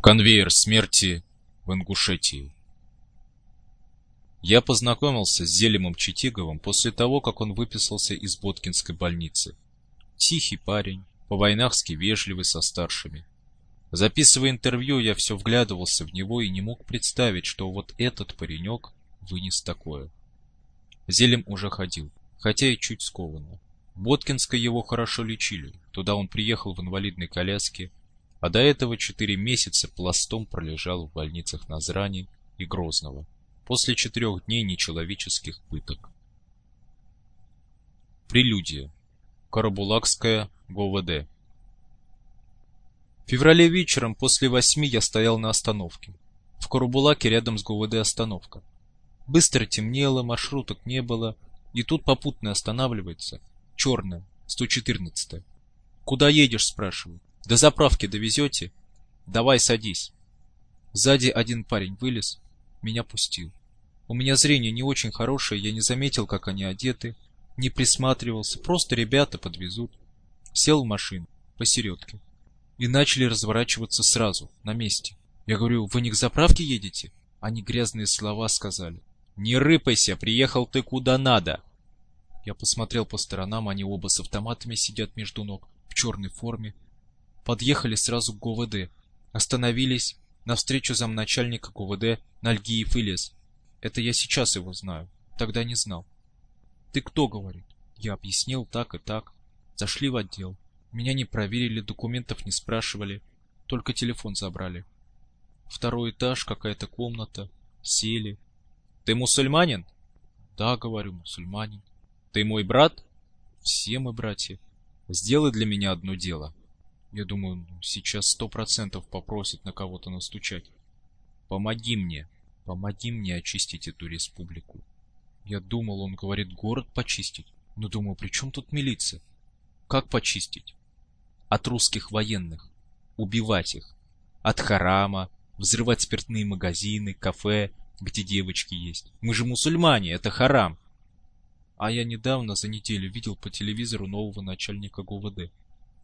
Конвейер смерти в Ингушетии. Я познакомился с Зелимом Читиговым после того, как он выписался из Боткинской больницы. Тихий парень, по-войнахски вежливый со старшими. Записывая интервью, я все вглядывался в него и не мог представить, что вот этот паренек вынес такое. Зелим уже ходил, хотя и чуть скованно. В Боткинской его хорошо лечили, туда он приехал в инвалидной коляске, а до этого четыре месяца пластом пролежал в больницах Назрани и Грозного после четырех дней нечеловеческих пыток. Прелюдия. Карабулакская ГОВД. В феврале вечером после восьми я стоял на остановке. В Карабулаке рядом с ГУВД остановка. Быстро темнело, маршруток не было, и тут попутно останавливается. Черная, 114-я. «Куда едешь?» – спрашиваю. До заправки довезете? Давай садись. Сзади один парень вылез, меня пустил. У меня зрение не очень хорошее, я не заметил, как они одеты, не присматривался, просто ребята подвезут. Сел в машину, посередке. И начали разворачиваться сразу, на месте. Я говорю, вы не к заправке едете? Они грязные слова сказали. Не рыпайся, приехал ты куда надо. Я посмотрел по сторонам, они оба с автоматами сидят между ног, в черной форме, Подъехали сразу к ГУВД. Остановились. Навстречу замначальника ГУВД Нальгиев Ильяс. Это я сейчас его знаю. Тогда не знал. «Ты кто?» — говорит. Я объяснил так и так. Зашли в отдел. Меня не проверили, документов не спрашивали. Только телефон забрали. Второй этаж, какая-то комната. Сели. «Ты мусульманин?» «Да, — говорю, мусульманин». «Ты мой брат?» «Все мы братья. Сделай для меня одно дело. Я думаю, ну, сейчас сто процентов попросит на кого-то настучать. Помоги мне, помоги мне очистить эту республику. Я думал, он говорит город почистить. Но думаю, при чем тут милиция? Как почистить? От русских военных. Убивать их. От харама, взрывать спиртные магазины, кафе, где девочки есть. Мы же мусульмане, это харам. А я недавно за неделю видел по телевизору нового начальника ГУВД.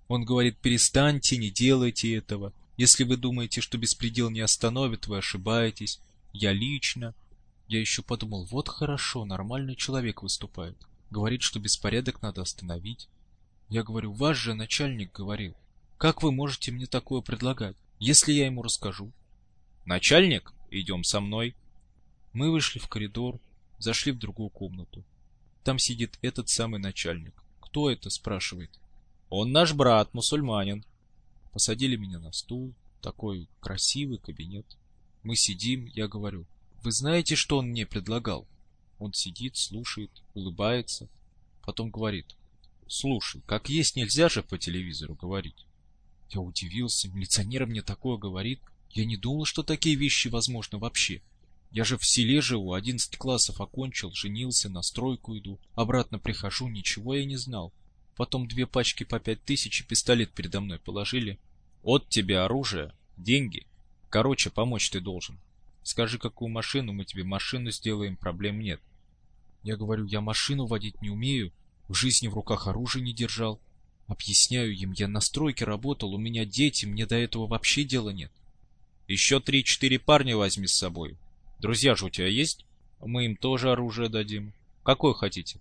Он говорит, перестаньте, не делайте этого. Если вы думаете, что беспредел не остановит, вы ошибаетесь. Я лично. Я еще подумал, вот хорошо, нормальный человек выступает. Говорит, что беспорядок надо остановить. Я говорю, ваш же начальник говорил. Как вы можете мне такое предлагать, если я ему расскажу? Начальник, идем со мной. Мы вышли в коридор, зашли в другую комнату. Там сидит этот самый начальник. Кто это, спрашивает. Он наш брат, мусульманин. Посадили меня на стул, такой красивый кабинет. Мы сидим, я говорю, вы знаете, что он мне предлагал? Он сидит, слушает, улыбается, потом говорит, слушай, как есть нельзя же по телевизору говорить. Я удивился, милиционер мне такое говорит. Я не думал, что такие вещи возможны вообще. Я же в селе живу, одиннадцать классов окончил, женился, на стройку иду. Обратно прихожу, ничего я не знал. Потом две пачки по пять тысяч и пистолет передо мной положили. От тебя оружие, деньги. Короче, помочь ты должен. Скажи, какую машину, мы тебе машину сделаем, проблем нет. Я говорю, я машину водить не умею, в жизни в руках оружие не держал. Объясняю им, я на стройке работал, у меня дети, мне до этого вообще дела нет. Еще три-четыре парня возьми с собой. Друзья же у тебя есть? Мы им тоже оружие дадим. Какое хотите?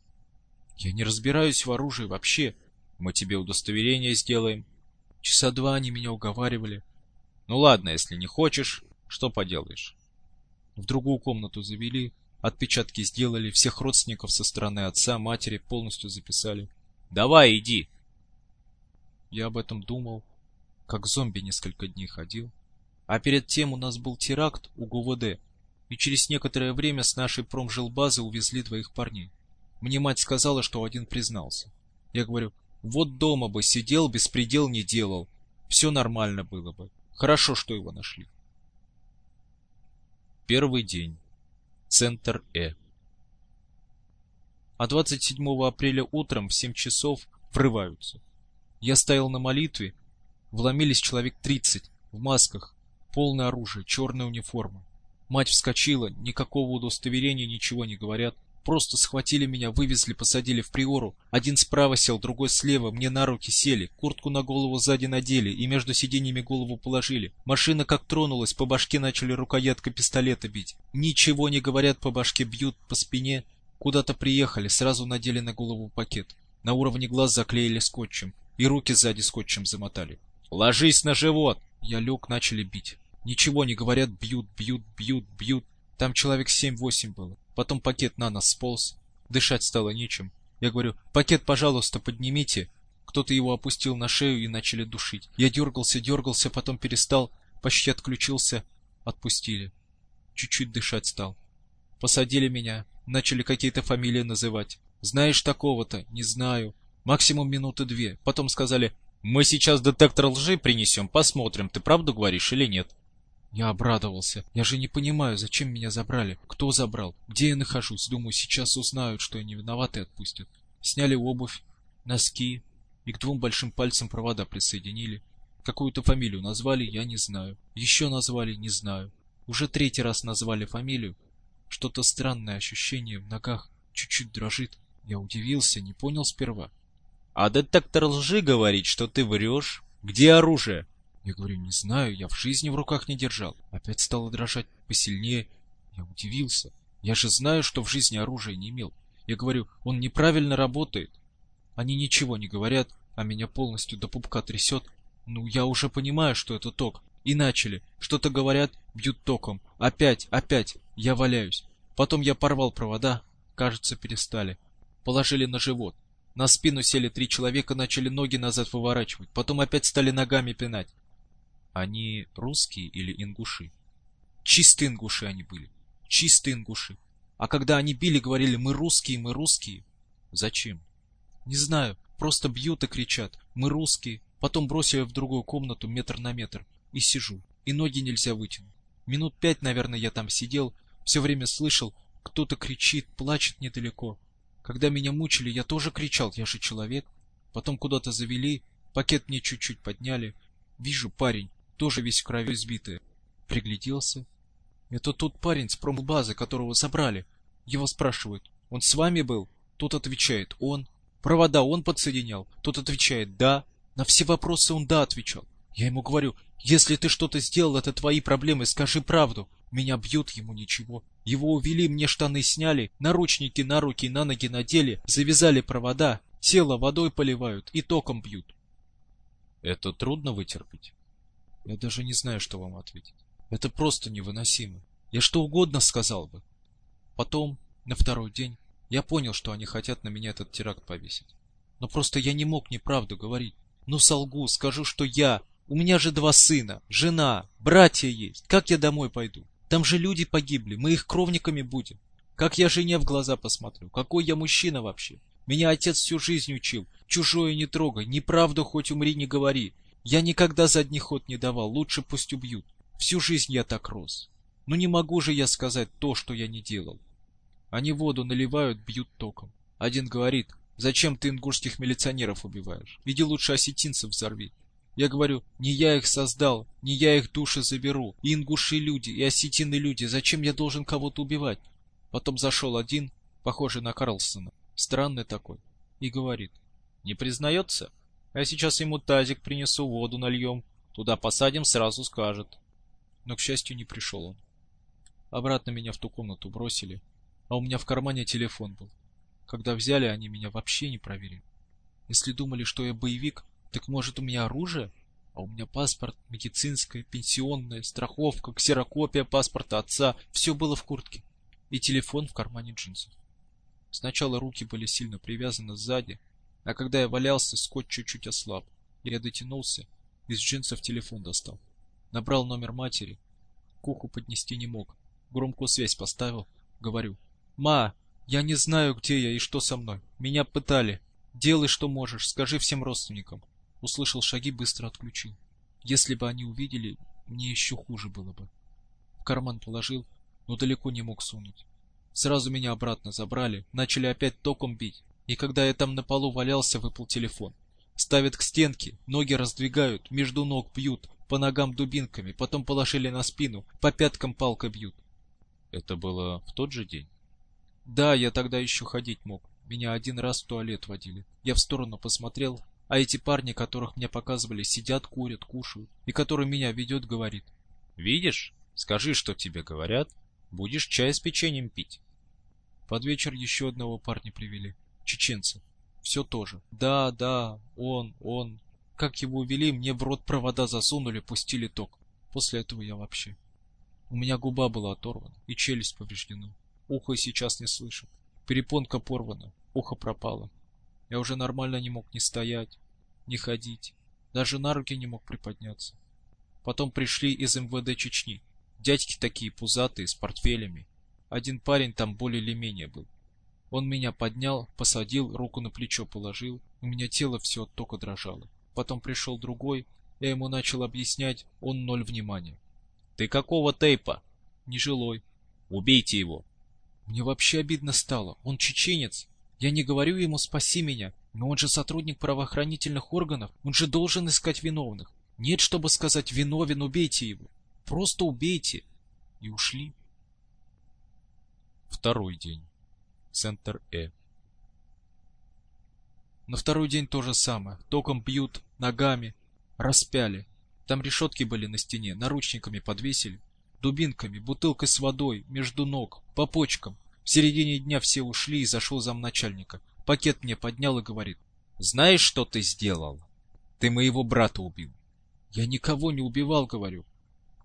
Я не разбираюсь в оружии вообще. Мы тебе удостоверение сделаем. Часа два они меня уговаривали. Ну ладно, если не хочешь, что поделаешь. В другую комнату завели, отпечатки сделали, всех родственников со стороны отца, матери полностью записали. Давай, иди. Я об этом думал, как зомби несколько дней ходил. А перед тем у нас был теракт у ГУВД, и через некоторое время с нашей промжилбазы увезли двоих парней. Мне мать сказала, что один признался. Я говорю, вот дома бы сидел, беспредел не делал. Все нормально было бы. Хорошо, что его нашли. Первый день. Центр Э. А 27 апреля утром в 7 часов врываются. Я стоял на молитве, вломились человек 30 в масках, полное оружие, черная униформа. Мать вскочила, никакого удостоверения, ничего не говорят. Просто схватили меня, вывезли, посадили в приору. Один справа сел, другой слева, мне на руки сели, куртку на голову сзади надели и между сиденьями голову положили. Машина как тронулась, по башке начали рукояткой пистолета бить. Ничего не говорят, по башке бьют, по спине. Куда-то приехали, сразу надели на голову пакет. На уровне глаз заклеили скотчем и руки сзади скотчем замотали. «Ложись на живот!» Я лег, начали бить. Ничего не говорят, бьют, бьют, бьют, бьют. Там человек семь-восемь было. Потом пакет на нас сполз. Дышать стало нечем. Я говорю, пакет, пожалуйста, поднимите. Кто-то его опустил на шею и начали душить. Я дергался, дергался, потом перестал, почти отключился. Отпустили. Чуть-чуть дышать стал. Посадили меня, начали какие-то фамилии называть. Знаешь такого-то? Не знаю. Максимум минуты две. Потом сказали, мы сейчас детектор лжи принесем, посмотрим, ты правду говоришь или нет. Я обрадовался. Я же не понимаю, зачем меня забрали. Кто забрал? Где я нахожусь? Думаю, сейчас узнают, что я не виноват и отпустят. Сняли обувь, носки и к двум большим пальцам провода присоединили. Какую-то фамилию назвали, я не знаю. Еще назвали, не знаю. Уже третий раз назвали фамилию. Что-то странное ощущение в ногах. Чуть-чуть дрожит. Я удивился, не понял сперва. А детектор лжи говорит, что ты врешь. Где оружие? Я говорю, не знаю, я в жизни в руках не держал. Опять стало дрожать посильнее. Я удивился. Я же знаю, что в жизни оружия не имел. Я говорю, он неправильно работает. Они ничего не говорят, а меня полностью до пупка трясет. Ну, я уже понимаю, что это ток. И начали. Что-то говорят, бьют током. Опять, опять. Я валяюсь. Потом я порвал провода. Кажется, перестали. Положили на живот. На спину сели три человека, начали ноги назад выворачивать. Потом опять стали ногами пинать. Они русские или ингуши? Чистые ингуши они были. Чистые ингуши. А когда они били, говорили «мы русские, мы русские». Зачем? Не знаю. Просто бьют и кричат «мы русские». Потом бросили в другую комнату метр на метр. И сижу. И ноги нельзя вытянуть. Минут пять, наверное, я там сидел. Все время слышал, кто-то кричит, плачет недалеко. Когда меня мучили, я тоже кричал, я же человек. Потом куда-то завели, пакет мне чуть-чуть подняли. Вижу, парень, тоже весь в крови сбитый. Пригляделся. Это тот парень с промбазы, которого забрали. Его спрашивают, он с вами был? Тот отвечает, он. Провода он подсоединял? Тот отвечает, да. На все вопросы он да отвечал. Я ему говорю, если ты что-то сделал, это твои проблемы, скажи правду. Меня бьют, ему ничего. Его увели, мне штаны сняли, наручники на руки и на ноги надели, завязали провода, тело водой поливают и током бьют. Это трудно вытерпеть? Я даже не знаю, что вам ответить. Это просто невыносимо. Я что угодно сказал бы. Потом, на второй день, я понял, что они хотят на меня этот теракт повесить. Но просто я не мог неправду говорить. Ну солгу, скажу, что я. У меня же два сына, жена, братья есть. Как я домой пойду? Там же люди погибли, мы их кровниками будем. Как я жене в глаза посмотрю? Какой я мужчина вообще? Меня отец всю жизнь учил. Чужое не трогай, неправду хоть умри не говори. Я никогда задний ход не давал, лучше пусть убьют. Всю жизнь я так рос. Но не могу же я сказать то, что я не делал. Они воду наливают, бьют током. Один говорит, зачем ты ингушских милиционеров убиваешь? Иди лучше осетинцев взорви. Я говорю, не я их создал, не я их души заберу. И ингуши люди, и осетины люди, зачем я должен кого-то убивать? Потом зашел один, похожий на Карлсона, странный такой, и говорит, не признается? Я сейчас ему тазик принесу, воду нальем. Туда посадим, сразу скажет. Но, к счастью, не пришел он. Обратно меня в ту комнату бросили, а у меня в кармане телефон был. Когда взяли, они меня вообще не проверили. Если думали, что я боевик, так может у меня оружие? А у меня паспорт, медицинская, пенсионная, страховка, ксерокопия паспорта отца. Все было в куртке. И телефон в кармане джинсов. Сначала руки были сильно привязаны сзади, а когда я валялся, скотч чуть-чуть ослаб. Я дотянулся, из джинсов телефон достал. Набрал номер матери. К уху поднести не мог. Громкую связь поставил. Говорю. «Ма, я не знаю, где я и что со мной. Меня пытали. Делай, что можешь. Скажи всем родственникам». Услышал шаги, быстро отключил. Если бы они увидели, мне еще хуже было бы. В карман положил, но далеко не мог сунуть. Сразу меня обратно забрали, начали опять током бить. И когда я там на полу валялся, выпал телефон. Ставят к стенке, ноги раздвигают, между ног бьют, по ногам дубинками, потом положили на спину, по пяткам палкой бьют. Это было в тот же день? Да, я тогда еще ходить мог. Меня один раз в туалет водили. Я в сторону посмотрел, а эти парни, которых мне показывали, сидят, курят, кушают. И который меня ведет, говорит. Видишь? Скажи, что тебе говорят. Будешь чай с печеньем пить. Под вечер еще одного парня привели. Чеченца. Все тоже. Да, да, он, он. Как его увели, мне в рот провода засунули, пустили ток. После этого я вообще. У меня губа была оторвана и челюсть повреждена. Ухо сейчас не слышит. Перепонка порвана, ухо пропало. Я уже нормально не мог ни стоять, ни ходить. Даже на руки не мог приподняться. Потом пришли из МВД Чечни. Дядьки такие пузатые, с портфелями. Один парень там более или менее был. Он меня поднял, посадил, руку на плечо положил. У меня тело все от тока дрожало. Потом пришел другой, я ему начал объяснять, он ноль внимания. Ты какого тейпа? Нежилой. Убейте его. Мне вообще обидно стало. Он чеченец. Я не говорю ему «спаси меня», но он же сотрудник правоохранительных органов. Он же должен искать виновных. Нет, чтобы сказать «виновен, убейте его». Просто убейте. И ушли. Второй день. Центр Э. На второй день то же самое. Током бьют, ногами. Распяли. Там решетки были на стене, наручниками подвесили. Дубинками, бутылкой с водой, между ног, по почкам. В середине дня все ушли и зашел замначальника. Пакет мне поднял и говорит. Знаешь, что ты сделал? Ты моего брата убил. Я никого не убивал, говорю.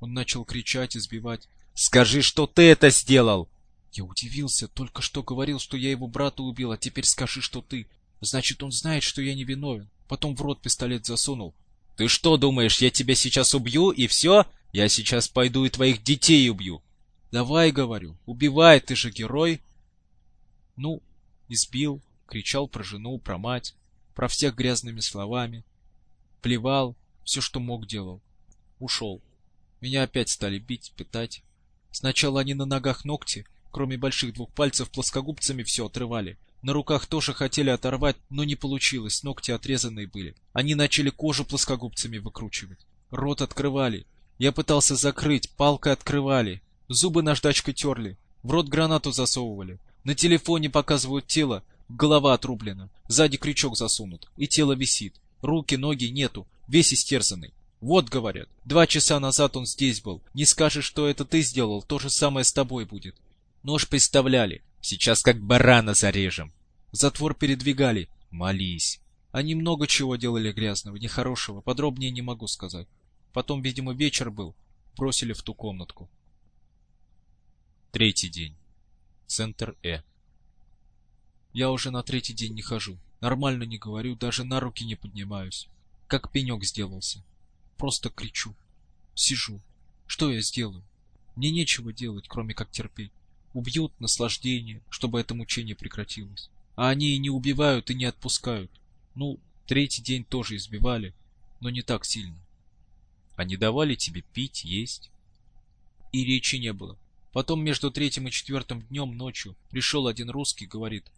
Он начал кричать, избивать. Скажи, что ты это сделал! Я удивился, только что говорил, что я его брата убил, а теперь скажи, что ты. Значит, он знает, что я не виновен. Потом в рот пистолет засунул. Ты что думаешь, я тебя сейчас убью и все? Я сейчас пойду и твоих детей убью. Давай, говорю, убивай, ты же герой. Ну, избил, кричал про жену, про мать, про всех грязными словами. Плевал, все, что мог, делал. Ушел. Меня опять стали бить, пытать. Сначала они на ногах ногти, Кроме больших двух пальцев, плоскогубцами все отрывали. На руках тоже хотели оторвать, но не получилось, ногти отрезанные были. Они начали кожу плоскогубцами выкручивать. Рот открывали. Я пытался закрыть, палкой открывали. Зубы наждачкой терли. В рот гранату засовывали. На телефоне показывают тело. Голова отрублена. Сзади крючок засунут. И тело висит. Руки, ноги нету. Весь истерзанный. Вот, говорят, два часа назад он здесь был. Не скажешь, что это ты сделал, то же самое с тобой будет. Нож представляли. Сейчас как барана зарежем. Затвор передвигали. Молись. Они много чего делали грязного, нехорошего. Подробнее не могу сказать. Потом, видимо, вечер был. Бросили в ту комнатку. Третий день. Центр Э. Я уже на третий день не хожу. Нормально не говорю, даже на руки не поднимаюсь. Как пенек сделался. Просто кричу. Сижу. Что я сделаю? Мне нечего делать, кроме как терпеть убьют наслаждение, чтобы это мучение прекратилось. А они и не убивают, и не отпускают. Ну, третий день тоже избивали, но не так сильно. Они давали тебе пить, есть? И речи не было. Потом между третьим и четвертым днем ночью пришел один русский, говорит,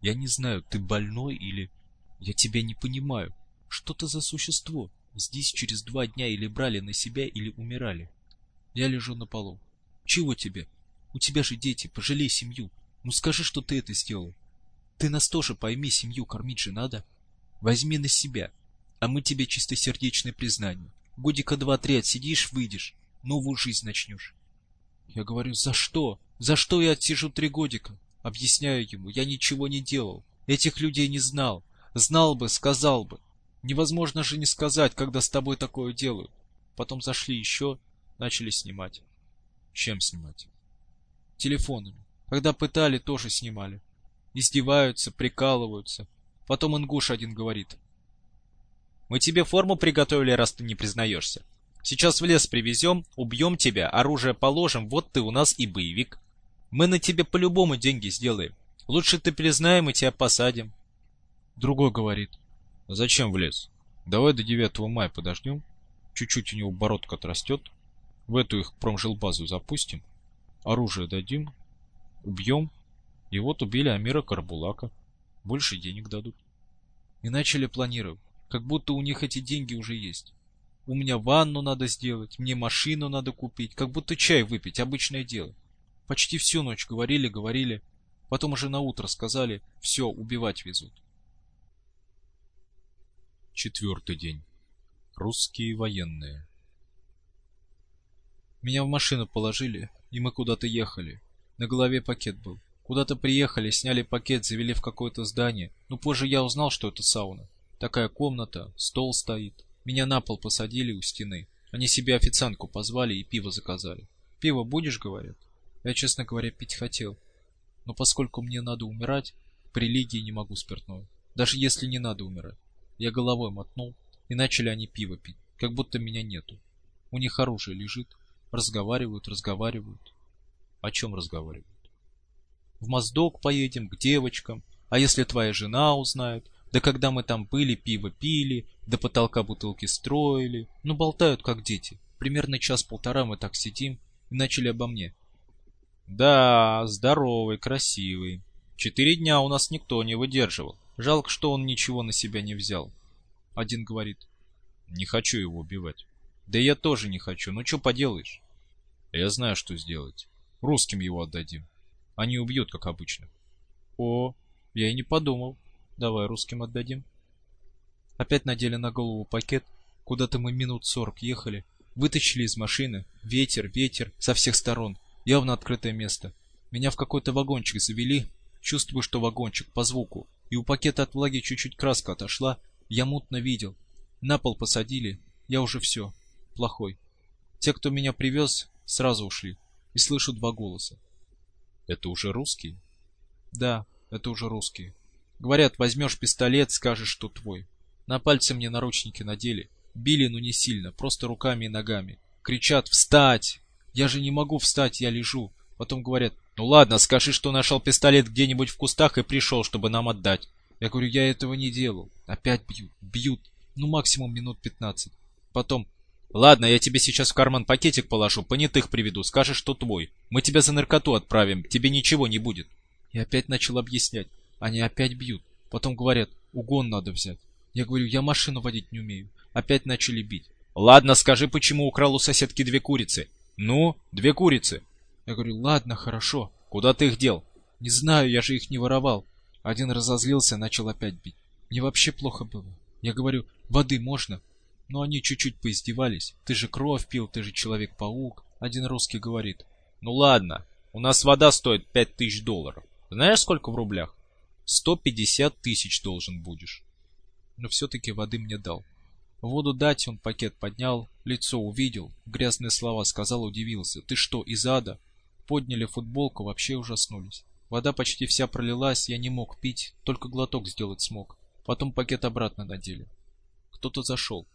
«Я не знаю, ты больной или... Я тебя не понимаю. Что ты за существо? Здесь через два дня или брали на себя, или умирали. Я лежу на полу. Чего тебе? У тебя же дети, пожалей семью. Ну скажи, что ты это сделал. Ты нас тоже пойми, семью кормить же надо. Возьми на себя, а мы тебе чистосердечное признание. Годика два-три отсидишь, выйдешь, новую жизнь начнешь. Я говорю, за что? За что я отсижу три годика? Объясняю ему, я ничего не делал. Этих людей не знал. Знал бы, сказал бы. Невозможно же не сказать, когда с тобой такое делают. Потом зашли еще, начали снимать. Чем снимать? Телефонами. Когда пытали, тоже снимали. Издеваются, прикалываются. Потом ингуш один говорит. Мы тебе форму приготовили, раз ты не признаешься. Сейчас в лес привезем, убьем тебя, оружие положим, вот ты у нас и боевик. Мы на тебе по-любому деньги сделаем. Лучше ты признаем и тебя посадим. Другой говорит. Зачем в лес? Давай до 9 мая подождем. Чуть-чуть у него бородка отрастет. В эту их промжилбазу запустим. Оружие дадим, убьем. И вот убили Амира Карбулака. Больше денег дадут. И начали планировать, как будто у них эти деньги уже есть. У меня ванну надо сделать, мне машину надо купить, как будто чай выпить, обычное дело. Почти всю ночь говорили, говорили. Потом уже на утро сказали, все, убивать везут. Четвертый день. Русские военные. Меня в машину положили, и мы куда-то ехали. На голове пакет был. Куда-то приехали, сняли пакет, завели в какое-то здание. Но позже я узнал, что это сауна. Такая комната, стол стоит. Меня на пол посадили у стены. Они себе официантку позвали и пиво заказали. «Пиво будешь?» — говорят. Я, честно говоря, пить хотел. Но поскольку мне надо умирать, в религии не могу спиртное. Даже если не надо умирать. Я головой мотнул, и начали они пиво пить, как будто меня нету. У них оружие лежит, разговаривают, разговаривают. О чем разговаривают? В Моздок поедем, к девочкам. А если твоя жена узнает? Да когда мы там были, пиво пили, до потолка бутылки строили. Ну, болтают, как дети. Примерно час-полтора мы так сидим и начали обо мне. Да, здоровый, красивый. Четыре дня у нас никто не выдерживал. Жалко, что он ничего на себя не взял. Один говорит. Не хочу его убивать. Да я тоже не хочу, ну что поделаешь? Я знаю, что сделать. Русским его отдадим. Они убьют, как обычно. О, я и не подумал. Давай русским отдадим. Опять надели на голову пакет. Куда-то мы минут сорок ехали. Вытащили из машины. Ветер, ветер, со всех сторон. Явно открытое место. Меня в какой-то вагончик завели. Чувствую, что вагончик, по звуку. И у пакета от влаги чуть-чуть краска отошла. Я мутно видел. На пол посадили. Я уже все. Плохой. Те, кто меня привез, сразу ушли. И слышу два голоса. Это уже русские? Да, это уже русские. Говорят, возьмешь пистолет, скажешь, что твой. На пальцы мне наручники надели. Били, но не сильно, просто руками и ногами. Кричат «Встать!» Я же не могу встать, я лежу. Потом говорят «Ну ладно, скажи, что нашел пистолет где-нибудь в кустах и пришел, чтобы нам отдать». Я говорю, я этого не делал. Опять бьют, бьют. Ну, максимум минут пятнадцать. Потом Ладно, я тебе сейчас в карман пакетик положу, понятых приведу, скажешь, что твой. Мы тебя за наркоту отправим, тебе ничего не будет. И опять начал объяснять. Они опять бьют. Потом говорят, угон надо взять. Я говорю, я машину водить не умею. Опять начали бить. Ладно, скажи, почему украл у соседки две курицы. Ну, две курицы. Я говорю, ладно, хорошо. Куда ты их дел? Не знаю, я же их не воровал. Один разозлился, начал опять бить. Мне вообще плохо было. Я говорю, воды можно? Но они чуть-чуть поиздевались. Ты же кровь пил, ты же Человек-паук. Один русский говорит. Ну ладно, у нас вода стоит пять тысяч долларов. Знаешь, сколько в рублях? Сто пятьдесят тысяч должен будешь. Но все-таки воды мне дал. Воду дать он пакет поднял, лицо увидел, грязные слова сказал, удивился. Ты что, из ада? Подняли футболку, вообще ужаснулись. Вода почти вся пролилась, я не мог пить, только глоток сделать смог. Потом пакет обратно надели. Кто-то зашел.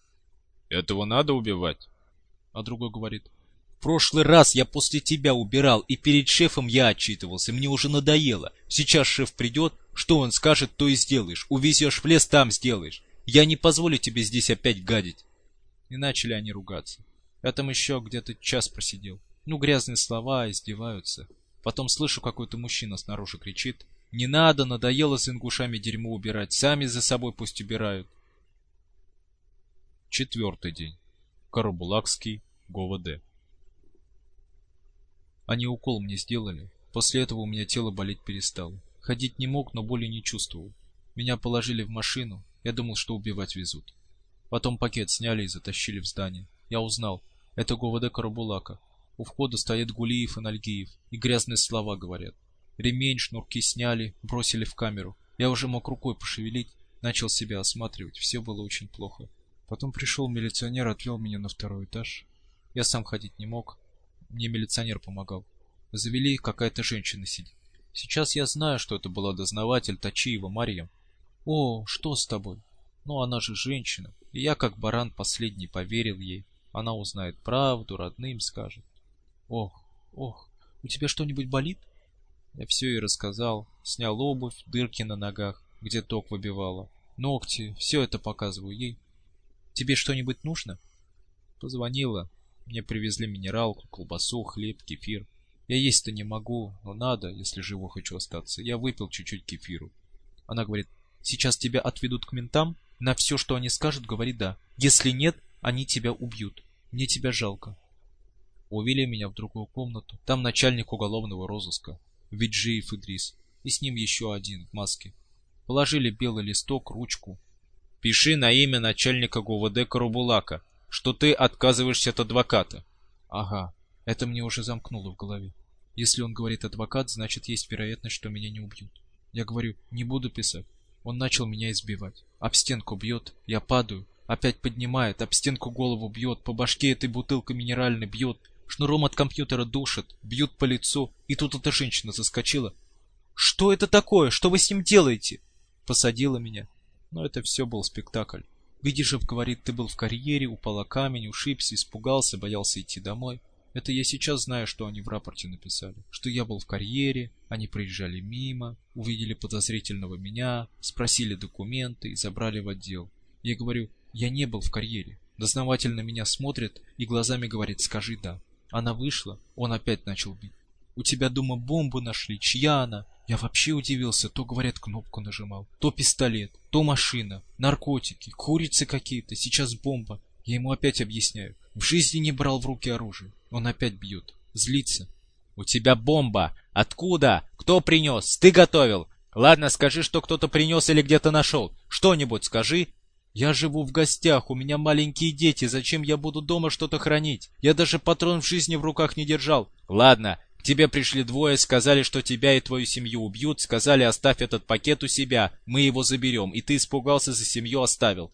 Этого надо убивать. А другой говорит, в прошлый раз я после тебя убирал, и перед шефом я отчитывался, мне уже надоело. Сейчас шеф придет, что он скажет, то и сделаешь. Увезешь в лес, там сделаешь. Я не позволю тебе здесь опять гадить. И начали они ругаться. Я там еще где-то час просидел. Ну, грязные слова, издеваются. Потом слышу, какой-то мужчина снаружи кричит. Не надо, надоело с ингушами дерьмо убирать, сами за собой пусть убирают. Четвертый день. Карабулакский, ГОВД. Они укол мне сделали. После этого у меня тело болеть перестало. Ходить не мог, но боли не чувствовал. Меня положили в машину. Я думал, что убивать везут. Потом пакет сняли и затащили в здание. Я узнал. Это ГОВД Карабулака. У входа стоят Гулиев и Нальгиев. И грязные слова говорят. Ремень, шнурки сняли, бросили в камеру. Я уже мог рукой пошевелить. Начал себя осматривать. Все было очень плохо. Потом пришел милиционер, отвел меня на второй этаж. Я сам ходить не мог. Мне милиционер помогал. Завели, какая-то женщина сидит. Сейчас я знаю, что это была дознаватель Тачиева Марья. О, что с тобой? Ну, она же женщина. И я, как баран последний, поверил ей. Она узнает правду, родным скажет. Ох, ох, у тебя что-нибудь болит? Я все ей рассказал. Снял обувь, дырки на ногах, где ток выбивала. Ногти, все это показываю ей. Тебе что-нибудь нужно? Позвонила. Мне привезли минералку, колбасу, хлеб, кефир. Я есть-то не могу, но надо, если живо хочу остаться. Я выпил чуть-чуть кефиру. Она говорит, сейчас тебя отведут к ментам, на все, что они скажут, говори да. Если нет, они тебя убьют. Мне тебя жалко. Увели меня в другую комнату. Там начальник уголовного розыска. Виджиев Идрис. и с ним еще один в маске. Положили белый листок, ручку. Пиши на имя начальника ГУВД Карабулака, что ты отказываешься от адвоката. Ага, это мне уже замкнуло в голове. Если он говорит адвокат, значит есть вероятность, что меня не убьют. Я говорю, не буду писать. Он начал меня избивать. Об стенку бьет, я падаю, опять поднимает, об стенку голову бьет, по башке этой бутылкой минеральной бьет, шнуром от компьютера душит, бьют по лицу, и тут эта женщина заскочила. «Что это такое? Что вы с ним делаете?» Посадила меня. Но это все был спектакль. Видишев говорит, ты был в карьере, упал камень, ушибся, испугался, боялся идти домой. Это я сейчас знаю, что они в рапорте написали. Что я был в карьере, они проезжали мимо, увидели подозрительного меня, спросили документы и забрали в отдел. Я говорю, я не был в карьере. Дознаватель на меня смотрит и глазами говорит, скажи «да». Она вышла, он опять начал бить. У тебя дома бомбу нашли, чья она? Я вообще удивился, то, говорят, кнопку нажимал, то пистолет, то машина, наркотики, курицы какие-то, сейчас бомба. Я ему опять объясняю. В жизни не брал в руки оружие. Он опять бьет. Злится. У тебя бомба. Откуда? Кто принес? Ты готовил? Ладно, скажи, что кто-то принес или где-то нашел. Что-нибудь скажи. Я живу в гостях, у меня маленькие дети, зачем я буду дома что-то хранить? Я даже патрон в жизни в руках не держал. Ладно, тебе пришли двое, сказали, что тебя и твою семью убьют, сказали, оставь этот пакет у себя, мы его заберем, и ты испугался за семью, оставил.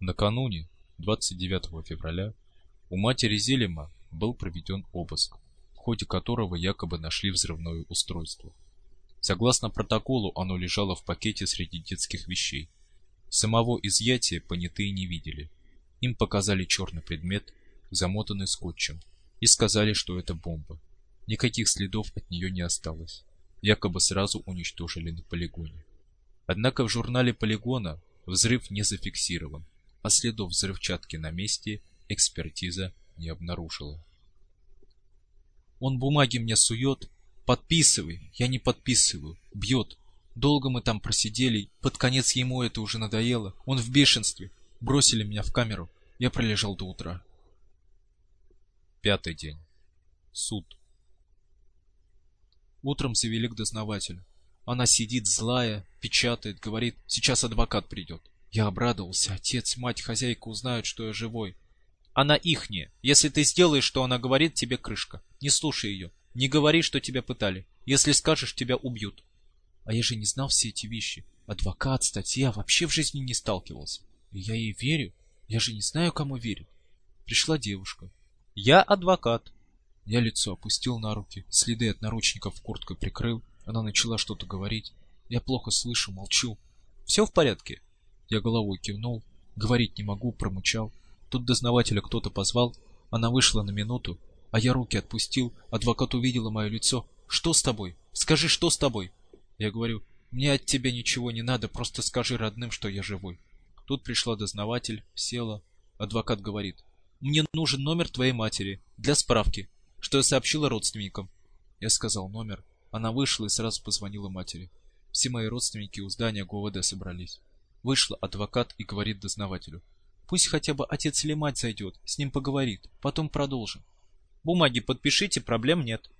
Накануне, 29 февраля, у матери Зелема был проведен обыск, в ходе которого якобы нашли взрывное устройство. Согласно протоколу, оно лежало в пакете среди детских вещей. Самого изъятия понятые не видели. Им показали черный предмет, замотанный скотчем, и сказали, что это бомба. Никаких следов от нее не осталось. Якобы сразу уничтожили на полигоне. Однако в журнале полигона взрыв не зафиксирован а следов взрывчатки на месте экспертиза не обнаружила. Он бумаги мне сует, подписывай, я не подписываю, бьет. Долго мы там просидели, под конец ему это уже надоело, он в бешенстве. Бросили меня в камеру, я пролежал до утра. Пятый день. Суд. Утром завели к дознавателю. Она сидит злая, печатает, говорит, сейчас адвокат придет. Я обрадовался. Отец, мать, хозяйка узнают, что я живой. Она ихняя. Если ты сделаешь, что она говорит, тебе крышка. Не слушай ее. Не говори, что тебя пытали. Если скажешь, тебя убьют. А я же не знал все эти вещи. Адвокат, статья, вообще в жизни не сталкивался. И я ей верю. Я же не знаю, кому верить. Пришла девушка. Я адвокат. Я лицо опустил на руки, следы от наручников курткой прикрыл. Она начала что-то говорить. Я плохо слышу, молчу. Все в порядке? Я головой кивнул, говорить не могу, промычал. Тут дознавателя кто-то позвал, она вышла на минуту, а я руки отпустил, адвокат увидела мое лицо. «Что с тобой? Скажи, что с тобой?» Я говорю, «Мне от тебя ничего не надо, просто скажи родным, что я живой». Тут пришла дознаватель, села. Адвокат говорит, «Мне нужен номер твоей матери, для справки, что я сообщила родственникам». Я сказал номер. Она вышла и сразу позвонила матери. Все мои родственники у здания ГУВД собрались. Вышла адвокат и говорит дознавателю. Пусть хотя бы отец или мать зайдет, с ним поговорит, потом продолжим. Бумаги подпишите, проблем нет.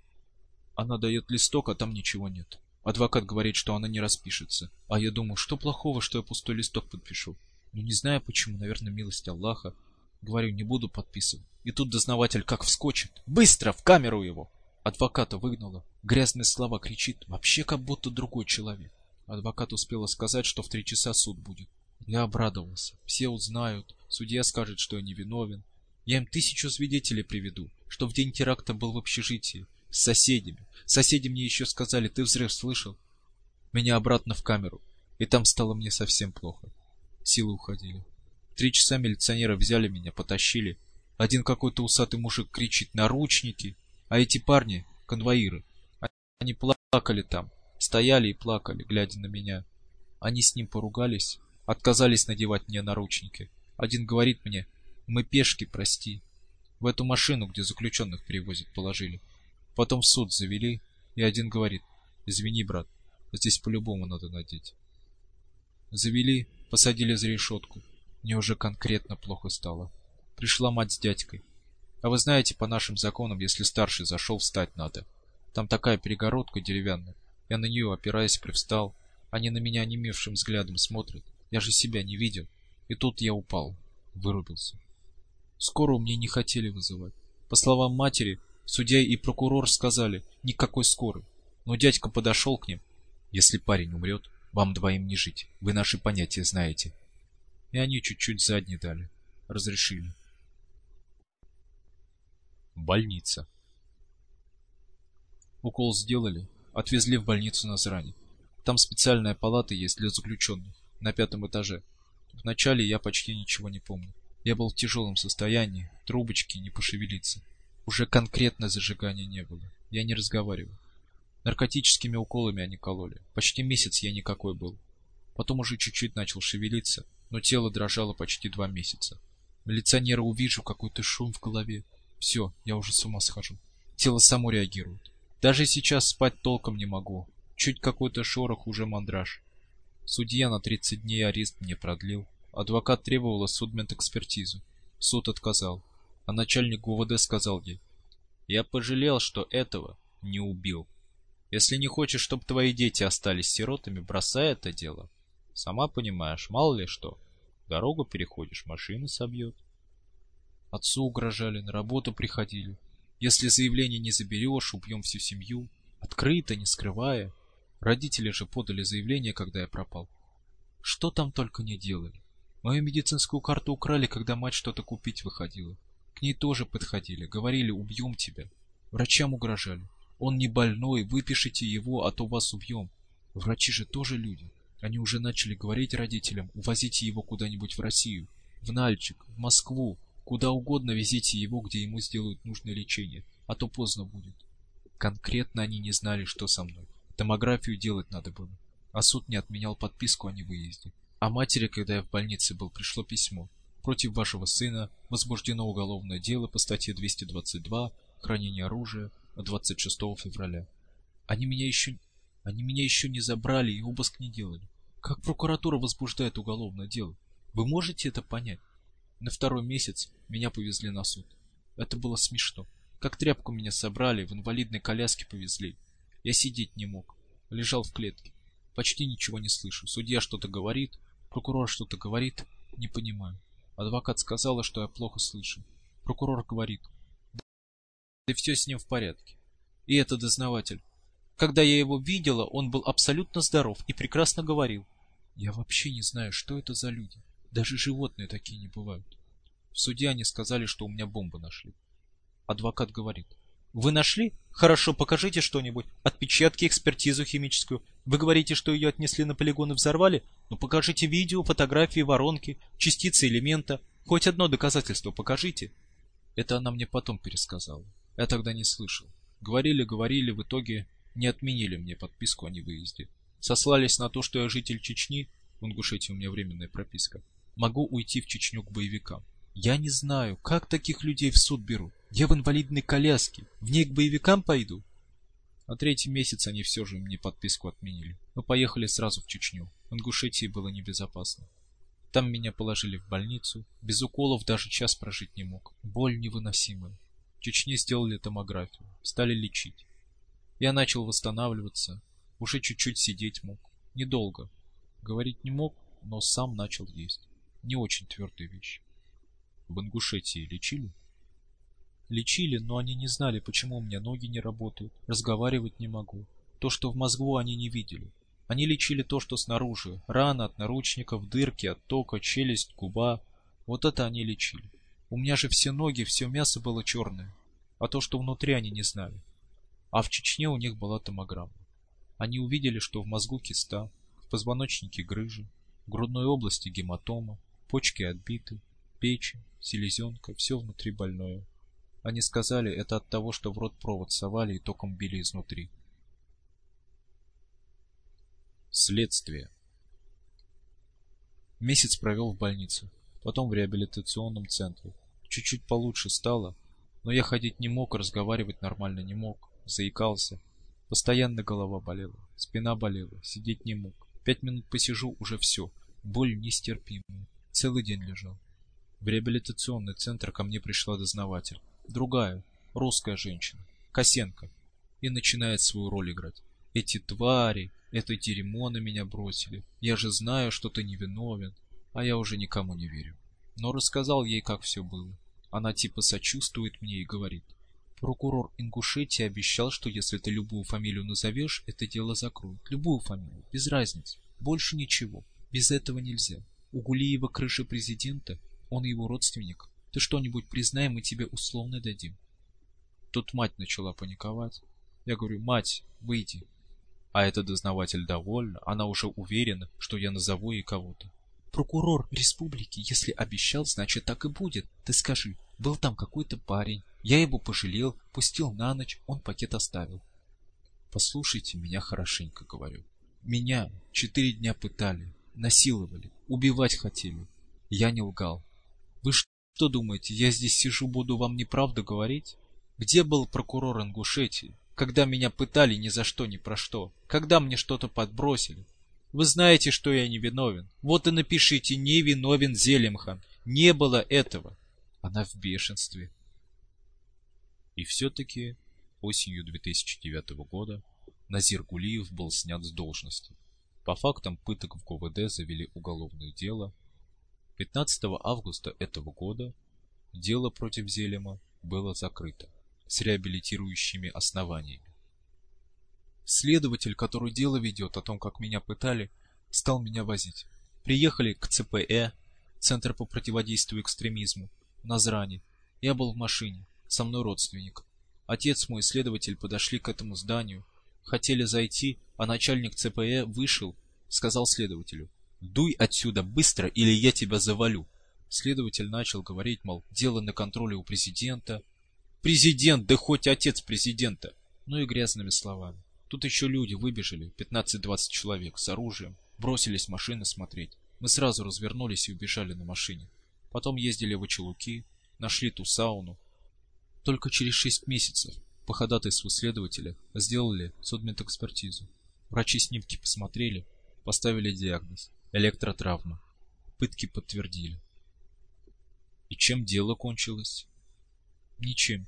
Она дает листок, а там ничего нет. Адвокат говорит, что она не распишется. А я думаю, что плохого, что я пустой листок подпишу. Ну не знаю почему, наверное, милость Аллаха. Говорю, не буду подписывать. И тут дознаватель как вскочит. Быстро, в камеру его! Адвоката выгнала. Грязные слова кричит, вообще как будто другой человек. Адвокат успела сказать, что в три часа суд будет. Я обрадовался. Все узнают. Судья скажет, что я невиновен. Я им тысячу свидетелей приведу, что в день теракта был в общежитии. С соседями. Соседи мне еще сказали, ты взрыв слышал? Меня обратно в камеру. И там стало мне совсем плохо. Силы уходили. Три часа милиционеры взяли меня, потащили. Один какой-то усатый мужик кричит «наручники!» А эти парни — конвоиры. Они плакали там. Стояли и плакали, глядя на меня. Они с ним поругались, отказались надевать мне наручники. Один говорит мне, мы пешки, прости. В эту машину, где заключенных перевозят, положили. Потом в суд завели, и один говорит, извини, брат, здесь по-любому надо надеть. Завели, посадили за решетку. Мне уже конкретно плохо стало. Пришла мать с дядькой. А вы знаете, по нашим законам, если старший зашел, встать надо. Там такая перегородка деревянная. Я на нее, опираясь, привстал. Они на меня онемевшим взглядом смотрят. Я же себя не видел. И тут я упал. Вырубился. Скорую мне не хотели вызывать. По словам матери, судья и прокурор сказали, никакой скорой. Но дядька подошел к ним. Если парень умрет, вам двоим не жить. Вы наши понятия знаете. И они чуть-чуть задние дали. Разрешили. Больница. Укол сделали, отвезли в больницу на Зране. Там специальная палата есть для заключенных, на пятом этаже. Вначале я почти ничего не помню. Я был в тяжелом состоянии, трубочки не пошевелиться. Уже конкретно зажигания не было. Я не разговаривал. Наркотическими уколами они кололи. Почти месяц я никакой был. Потом уже чуть-чуть начал шевелиться, но тело дрожало почти два месяца. Милиционера увижу, какой-то шум в голове. Все, я уже с ума схожу. Тело само реагирует. Даже сейчас спать толком не могу. Чуть какой-то шорох, уже мандраж. Судья на 30 дней арест мне продлил. Адвокат требовала судмедэкспертизу. Суд отказал. А начальник ГУВД сказал ей, «Я пожалел, что этого не убил. Если не хочешь, чтобы твои дети остались сиротами, бросай это дело. Сама понимаешь, мало ли что. Дорогу переходишь, машина собьет». Отцу угрожали, на работу приходили. Если заявление не заберешь, убьем всю семью. Открыто, не скрывая. Родители же подали заявление, когда я пропал. Что там только не делали. Мою медицинскую карту украли, когда мать что-то купить выходила. К ней тоже подходили, говорили, убьем тебя. Врачам угрожали. Он не больной, выпишите его, а то вас убьем. Врачи же тоже люди. Они уже начали говорить родителям, увозите его куда-нибудь в Россию, в Нальчик, в Москву, Куда угодно везите его, где ему сделают нужное лечение, а то поздно будет. Конкретно они не знали, что со мной. Томографию делать надо было. А суд не отменял подписку о невыезде. А матери, когда я в больнице был, пришло письмо. Против вашего сына возбуждено уголовное дело по статье 222 «Хранение оружия» от 26 февраля. Они меня еще... Они меня еще не забрали и обыск не делали. Как прокуратура возбуждает уголовное дело? Вы можете это понять? На второй месяц меня повезли на суд. Это было смешно. Как тряпку меня собрали, в инвалидной коляске повезли. Я сидеть не мог. Лежал в клетке. Почти ничего не слышу. Судья что-то говорит, прокурор что-то говорит. Не понимаю. Адвокат сказала, что я плохо слышу. Прокурор говорит. Да все с ним в порядке. И это дознаватель. Когда я его видела, он был абсолютно здоров и прекрасно говорил. Я вообще не знаю, что это за люди. Даже животные такие не бывают. В суде они сказали, что у меня бомбу нашли. Адвокат говорит. Вы нашли? Хорошо, покажите что-нибудь. Отпечатки, экспертизу химическую. Вы говорите, что ее отнесли на полигон и взорвали? Ну покажите видео, фотографии, воронки, частицы элемента. Хоть одно доказательство покажите. Это она мне потом пересказала. Я тогда не слышал. Говорили, говорили, в итоге не отменили мне подписку о невыезде. Сослались на то, что я житель Чечни, в Ингушетии у меня временная прописка, могу уйти в Чечню к боевикам. Я не знаю, как таких людей в суд берут. Я в инвалидной коляске, в ней к боевикам пойду. На третий месяц они все же мне подписку отменили. Мы поехали сразу в Чечню. В Ингушетии было небезопасно. Там меня положили в больницу. Без уколов даже час прожить не мог. Боль невыносимая. В Чечне сделали томографию. Стали лечить. Я начал восстанавливаться. Уже чуть-чуть сидеть мог. Недолго. Говорить не мог, но сам начал есть не очень твердые вещи. В Ингушетии лечили? Лечили, но они не знали, почему у меня ноги не работают, разговаривать не могу. То, что в мозгу, они не видели. Они лечили то, что снаружи. Рана от наручников, дырки от тока, челюсть, губа. Вот это они лечили. У меня же все ноги, все мясо было черное. А то, что внутри, они не знали. А в Чечне у них была томограмма. Они увидели, что в мозгу киста, в позвоночнике грыжи, в грудной области гематома, Почки отбиты, печень, селезенка, все внутри больное. Они сказали, это от того, что в рот провод совали и током били изнутри. Следствие. Месяц провел в больнице, потом в реабилитационном центре. Чуть-чуть получше стало, но я ходить не мог, разговаривать нормально не мог, заикался. Постоянно голова болела, спина болела, сидеть не мог. Пять минут посижу, уже все, боль нестерпимая. Целый день лежал. В реабилитационный центр ко мне пришла дознаватель. Другая, русская женщина, Косенко. И начинает свою роль играть. Эти твари, это дерьмо на меня бросили. Я же знаю, что ты невиновен, а я уже никому не верю. Но рассказал ей, как все было. Она типа сочувствует мне и говорит. Прокурор Ингушетии обещал, что если ты любую фамилию назовешь, это дело закроют. Любую фамилию, без разницы. Больше ничего. Без этого нельзя. У Гулиева крыша президента, он его родственник. Ты что-нибудь признай, мы тебе условно дадим. Тут мать начала паниковать. Я говорю, мать, выйди. А этот дознаватель довольна, она уже уверена, что я назову ей кого-то. Прокурор республики, если обещал, значит так и будет. Ты скажи, был там какой-то парень, я его пожалел, пустил на ночь, он пакет оставил. Послушайте меня хорошенько, говорю. Меня четыре дня пытали, насиловали, убивать хотели. Я не лгал. Вы что думаете, я здесь сижу, буду вам неправду говорить? Где был прокурор Ингушетии, когда меня пытали ни за что, ни про что? Когда мне что-то подбросили? Вы знаете, что я не виновен. Вот и напишите «Не виновен Зелимхан». Не было этого. Она в бешенстве. И все-таки осенью 2009 года Назир Гулиев был снят с должности. По фактам пыток в ГУВД завели уголовное дело. 15 августа этого года дело против Зелема было закрыто с реабилитирующими основаниями. Следователь, который дело ведет о том, как меня пытали, стал меня возить. Приехали к ЦПЭ, Центр по противодействию экстремизму, Назрани. Я был в машине, со мной родственник. Отец мой следователь подошли к этому зданию, хотели зайти, а начальник ЦПЭ вышел, сказал следователю, «Дуй отсюда быстро, или я тебя завалю». Следователь начал говорить, мол, дело на контроле у президента. Президент, да хоть отец президента. Ну и грязными словами. Тут еще люди выбежали, 15-20 человек, с оружием, бросились машины смотреть. Мы сразу развернулись и убежали на машине. Потом ездили в Очелуки, нашли ту сауну. Только через 6 месяцев по ходатайству следователя сделали судмедэкспертизу. Врачи снимки посмотрели, поставили диагноз – электротравма. Пытки подтвердили. И чем дело кончилось? Ничем.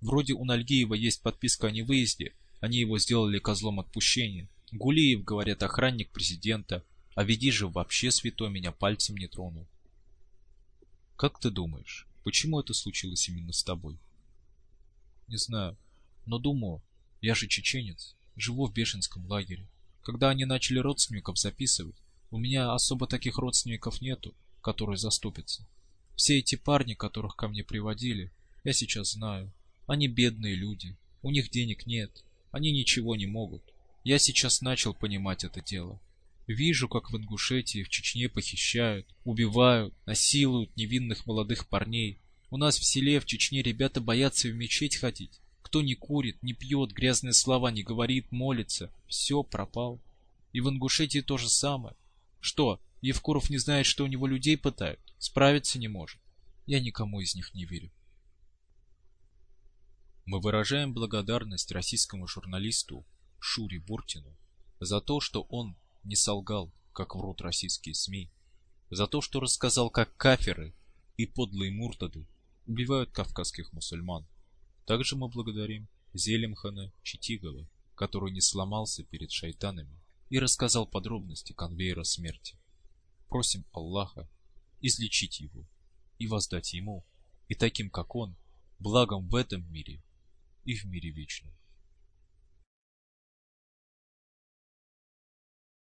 Вроде у Нальгиева есть подписка о невыезде, они его сделали козлом отпущения. Гулиев, говорят, охранник президента, а веди же вообще святой меня пальцем не тронул. Как ты думаешь, почему это случилось именно с тобой? Не знаю, но думаю, я же чеченец, живу в бешенском лагере. Когда они начали родственников записывать, у меня особо таких родственников нету, которые заступятся. Все эти парни, которых ко мне приводили, я сейчас знаю. Они бедные люди, у них денег нет, они ничего не могут. Я сейчас начал понимать это дело. Вижу, как в Ингушетии, в Чечне похищают, убивают, насилуют невинных молодых парней. У нас в селе, в Чечне ребята боятся в мечеть ходить. Кто не курит, не пьет, грязные слова не говорит, молится. Все, пропал. И в Ингушетии то же самое. Что, Евкуров не знает, что у него людей пытают? Справиться не может. Я никому из них не верю. Мы выражаем благодарность российскому журналисту Шуре Буртину за то, что он не солгал, как врут российские СМИ, за то, что рассказал, как каферы и подлые муртады убивают кавказских мусульман. Также мы благодарим Зелимхана Читигова, который не сломался перед шайтанами и рассказал подробности конвейера смерти. Просим Аллаха излечить его и воздать ему, и таким как он, благом в этом мире и в мире вечном.